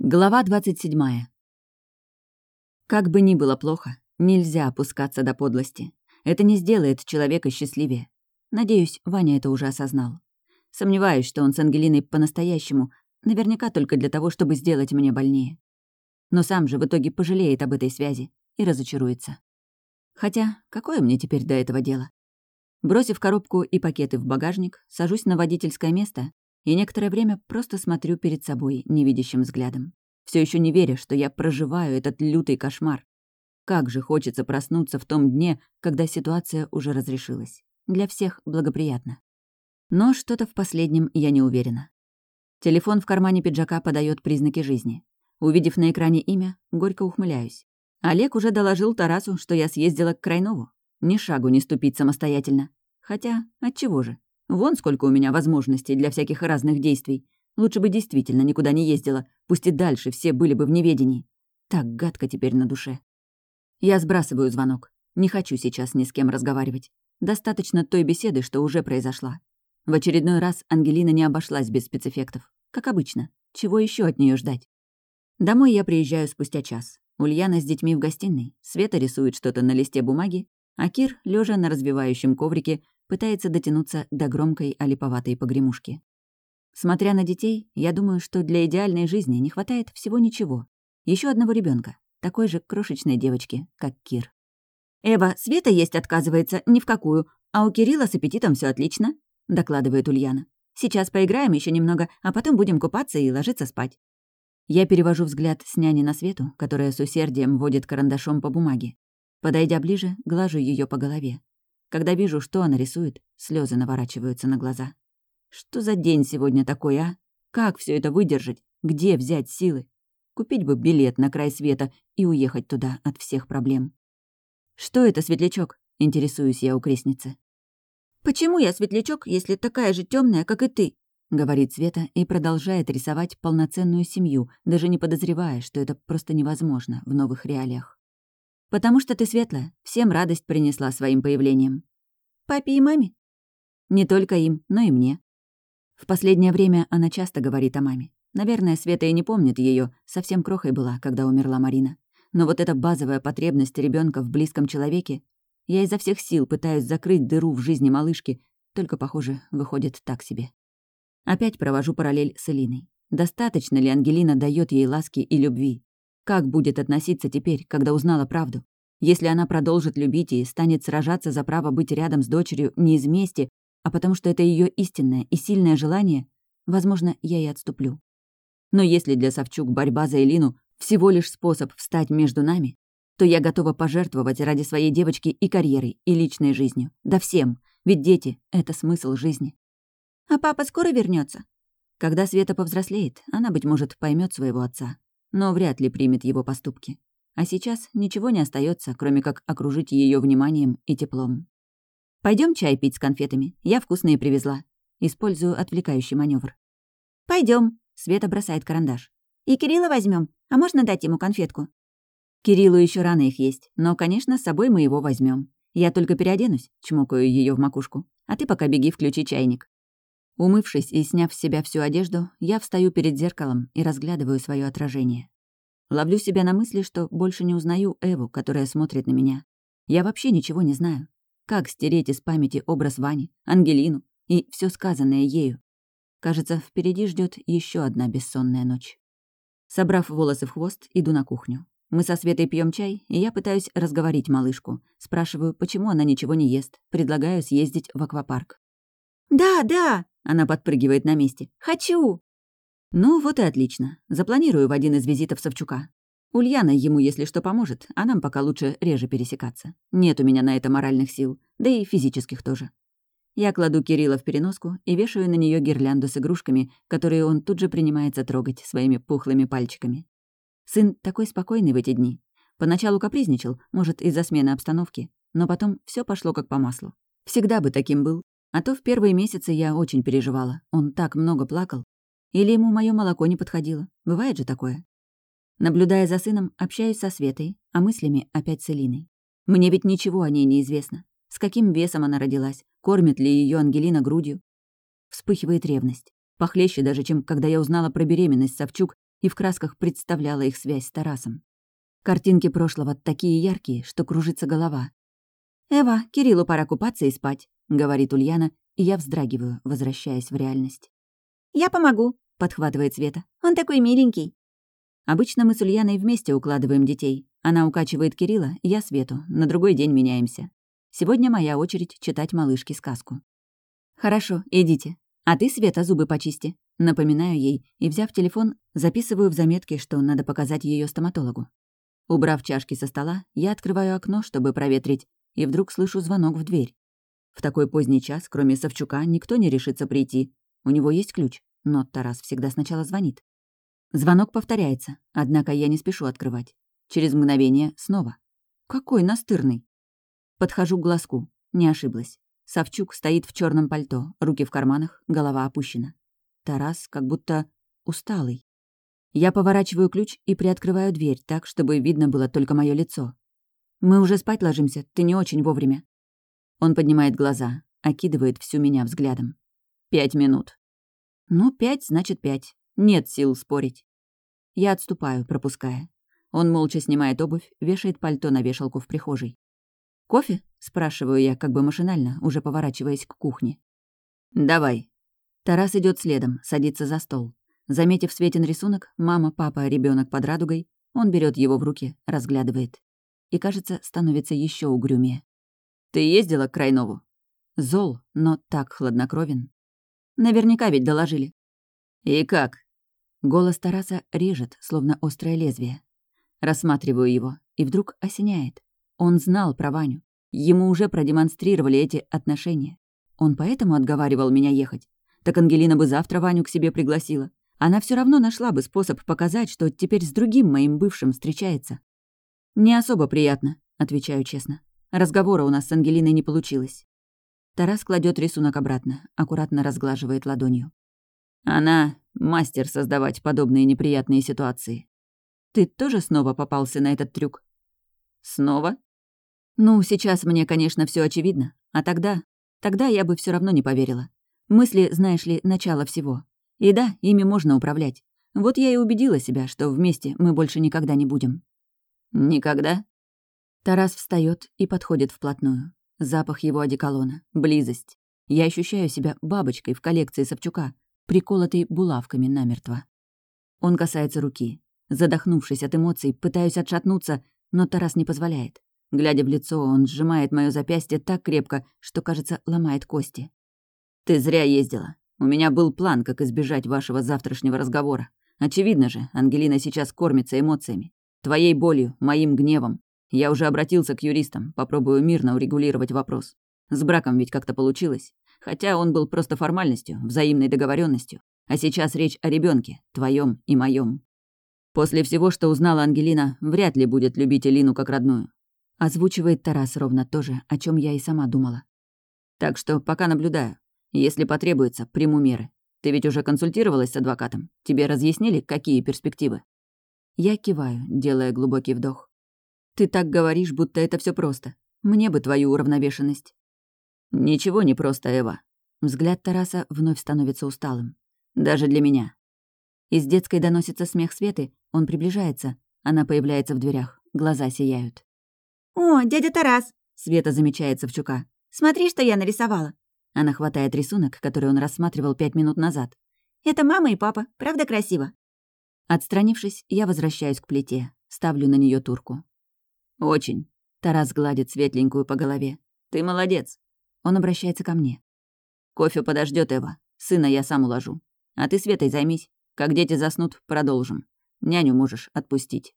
Глава 27. Как бы ни было плохо, нельзя опускаться до подлости. Это не сделает человека счастливее. Надеюсь, Ваня это уже осознал. Сомневаюсь, что он с Ангелиной по-настоящему, наверняка только для того, чтобы сделать мне больнее. Но сам же в итоге пожалеет об этой связи и разочаруется. Хотя, какое мне теперь до этого дело? Бросив коробку и пакеты в багажник, сажусь на водительское место и некоторое время просто смотрю перед собой невидящим взглядом. Все еще не веря, что я проживаю этот лютый кошмар. Как же хочется проснуться в том дне, когда ситуация уже разрешилась. Для всех благоприятно. Но что-то в последнем я не уверена. Телефон в кармане пиджака подает признаки жизни. Увидев на экране имя, горько ухмыляюсь. Олег уже доложил Тарасу, что я съездила к Крайнову. Ни шагу не ступить самостоятельно. Хотя, отчего же? Вон сколько у меня возможностей для всяких разных действий. Лучше бы действительно никуда не ездила, пусть и дальше все были бы в неведении. Так гадко теперь на душе. Я сбрасываю звонок. Не хочу сейчас ни с кем разговаривать. Достаточно той беседы, что уже произошла. В очередной раз Ангелина не обошлась без спецэффектов. Как обычно. Чего еще от нее ждать? Домой я приезжаю спустя час. Ульяна с детьми в гостиной. Света рисует что-то на листе бумаги, а Кир, лежа на развивающем коврике, пытается дотянуться до громкой олиповатой погремушки. Смотря на детей, я думаю, что для идеальной жизни не хватает всего ничего. Еще одного ребенка, такой же крошечной девочки, как Кир. «Эва, Света есть отказывается ни в какую, а у Кирилла с аппетитом все отлично», — докладывает Ульяна. «Сейчас поиграем еще немного, а потом будем купаться и ложиться спать». Я перевожу взгляд с няни на Свету, которая с усердием водит карандашом по бумаге. Подойдя ближе, глажу ее по голове. Когда вижу, что она рисует, слезы наворачиваются на глаза. Что за день сегодня такой, а? Как все это выдержать? Где взять силы? Купить бы билет на край света и уехать туда от всех проблем. «Что это, светлячок?» — интересуюсь я у крестницы. «Почему я светлячок, если такая же темная, как и ты?» — говорит Света и продолжает рисовать полноценную семью, даже не подозревая, что это просто невозможно в новых реалиях. Потому что ты светлая, всем радость принесла своим появлением. Папе и маме? Не только им, но и мне. В последнее время она часто говорит о маме. Наверное, Света и не помнит ее, совсем крохой была, когда умерла Марина. Но вот эта базовая потребность ребенка в близком человеке, я изо всех сил пытаюсь закрыть дыру в жизни малышки, только, похоже, выходит так себе. Опять провожу параллель с Элиной. Достаточно ли Ангелина дает ей ласки и любви? Как будет относиться теперь, когда узнала правду? Если она продолжит любить и станет сражаться за право быть рядом с дочерью не из мести, а потому что это ее истинное и сильное желание, возможно, я и отступлю. Но если для Савчук борьба за Элину всего лишь способ встать между нами, то я готова пожертвовать ради своей девочки и карьерой, и личной жизнью. Да всем. Ведь дети — это смысл жизни. А папа скоро вернется? Когда Света повзрослеет, она, быть может, поймет своего отца но вряд ли примет его поступки. А сейчас ничего не остается, кроме как окружить ее вниманием и теплом. Пойдем чай пить с конфетами. Я вкусные привезла. Использую отвлекающий маневр. Пойдем. Света бросает карандаш. И Кирилла возьмем. А можно дать ему конфетку? Кириллу еще рано их есть, но, конечно, с собой мы его возьмем. Я только переоденусь, чмокаю ее в макушку. А ты пока беги, включи чайник. Умывшись и сняв с себя всю одежду, я встаю перед зеркалом и разглядываю свое отражение. Ловлю себя на мысли, что больше не узнаю Эву, которая смотрит на меня. Я вообще ничего не знаю. Как стереть из памяти образ Вани, Ангелину и все сказанное ею? Кажется, впереди ждет еще одна бессонная ночь. Собрав волосы в хвост, иду на кухню. Мы со Светой пьем чай, и я пытаюсь разговорить малышку. Спрашиваю, почему она ничего не ест. Предлагаю съездить в аквапарк. «Да, да!» Она подпрыгивает на месте. «Хочу!» Ну, вот и отлично. Запланирую в один из визитов Савчука. Ульяна ему, если что, поможет, а нам пока лучше реже пересекаться. Нет у меня на это моральных сил, да и физических тоже. Я кладу Кирилла в переноску и вешаю на нее гирлянду с игрушками, которые он тут же принимается трогать своими пухлыми пальчиками. Сын такой спокойный в эти дни. Поначалу капризничал, может, из-за смены обстановки, но потом все пошло как по маслу. Всегда бы таким был, а то в первые месяцы я очень переживала. Он так много плакал. Или ему мое молоко не подходило. Бывает же такое. Наблюдая за сыном, общаюсь со Светой, а мыслями опять с Элиной. Мне ведь ничего о ней не известно. С каким весом она родилась? Кормит ли ее Ангелина грудью? Вспыхивает ревность. Похлеще даже, чем когда я узнала про беременность Савчук и в красках представляла их связь с Тарасом. Картинки прошлого такие яркие, что кружится голова. «Эва, Кириллу пора купаться и спать», — говорит Ульяна, и я вздрагиваю, возвращаясь в реальность. «Я помогу», — подхватывает Света. «Он такой миленький». Обычно мы с Ульяной вместе укладываем детей. Она укачивает Кирилла, я Свету. На другой день меняемся. Сегодня моя очередь читать малышке сказку. «Хорошо, идите. А ты, Света, зубы почисти». Напоминаю ей и, взяв телефон, записываю в заметке, что надо показать ее стоматологу. Убрав чашки со стола, я открываю окно, чтобы проветрить, и вдруг слышу звонок в дверь. В такой поздний час, кроме Савчука, никто не решится прийти. У него есть ключ, но Тарас всегда сначала звонит. Звонок повторяется, однако я не спешу открывать. Через мгновение снова. Какой настырный. Подхожу к глазку. Не ошиблась. Савчук стоит в черном пальто, руки в карманах, голова опущена. Тарас как будто усталый. Я поворачиваю ключ и приоткрываю дверь так, чтобы видно было только мое лицо. «Мы уже спать ложимся, ты не очень вовремя». Он поднимает глаза, окидывает всю меня взглядом. «Пять минут». «Ну, пять, значит, пять. Нет сил спорить». Я отступаю, пропуская. Он молча снимает обувь, вешает пальто на вешалку в прихожей. «Кофе?» — спрашиваю я, как бы машинально, уже поворачиваясь к кухне. «Давай». Тарас идет следом, садится за стол. Заметив Светин рисунок, мама, папа, ребенок под радугой, он берет его в руки, разглядывает. И, кажется, становится еще угрюмее. «Ты ездила к Крайнову?» Зол, но так хладнокровен. Наверняка ведь доложили. «И как?» Голос Тараса режет, словно острое лезвие. Рассматриваю его, и вдруг осеняет. Он знал про Ваню. Ему уже продемонстрировали эти отношения. Он поэтому отговаривал меня ехать. Так Ангелина бы завтра Ваню к себе пригласила. Она все равно нашла бы способ показать, что теперь с другим моим бывшим встречается. «Не особо приятно», — отвечаю честно. Разговора у нас с Ангелиной не получилось. Тарас кладет рисунок обратно, аккуратно разглаживает ладонью. Она — мастер создавать подобные неприятные ситуации. Ты тоже снова попался на этот трюк? Снова? Ну, сейчас мне, конечно, все очевидно. А тогда... Тогда я бы все равно не поверила. Мысли, знаешь ли, начало всего. И да, ими можно управлять. Вот я и убедила себя, что вместе мы больше никогда не будем. Никогда? Тарас встает и подходит вплотную. Запах его одеколона, близость. Я ощущаю себя бабочкой в коллекции Савчука, приколотой булавками намертво. Он касается руки. Задохнувшись от эмоций, пытаюсь отшатнуться, но Тарас не позволяет. Глядя в лицо, он сжимает моё запястье так крепко, что, кажется, ломает кости. «Ты зря ездила. У меня был план, как избежать вашего завтрашнего разговора. Очевидно же, Ангелина сейчас кормится эмоциями. Твоей болью, моим гневом. Я уже обратился к юристам, попробую мирно урегулировать вопрос. С браком ведь как-то получилось. Хотя он был просто формальностью, взаимной договоренностью. А сейчас речь о ребенке, твоем и моем. После всего, что узнала Ангелина, вряд ли будет любить Элину как родную. Озвучивает Тарас ровно то же, о чем я и сама думала. Так что пока наблюдаю. Если потребуется, приму меры. Ты ведь уже консультировалась с адвокатом? Тебе разъяснили, какие перспективы? Я киваю, делая глубокий вдох. Ты так говоришь, будто это все просто. Мне бы твою уравновешенность. Ничего не просто, Эва. Взгляд Тараса вновь становится усталым. Даже для меня. Из детской доносится смех Светы, он приближается. Она появляется в дверях, глаза сияют. «О, дядя Тарас!» — Света замечает Савчука. «Смотри, что я нарисовала!» Она хватает рисунок, который он рассматривал пять минут назад. «Это мама и папа. Правда красиво?» Отстранившись, я возвращаюсь к плите. Ставлю на нее турку. «Очень». Тарас гладит светленькую по голове. «Ты молодец». Он обращается ко мне. «Кофе подождет, Эва. Сына я сам уложу. А ты Светой займись. Как дети заснут, продолжим. Няню можешь отпустить».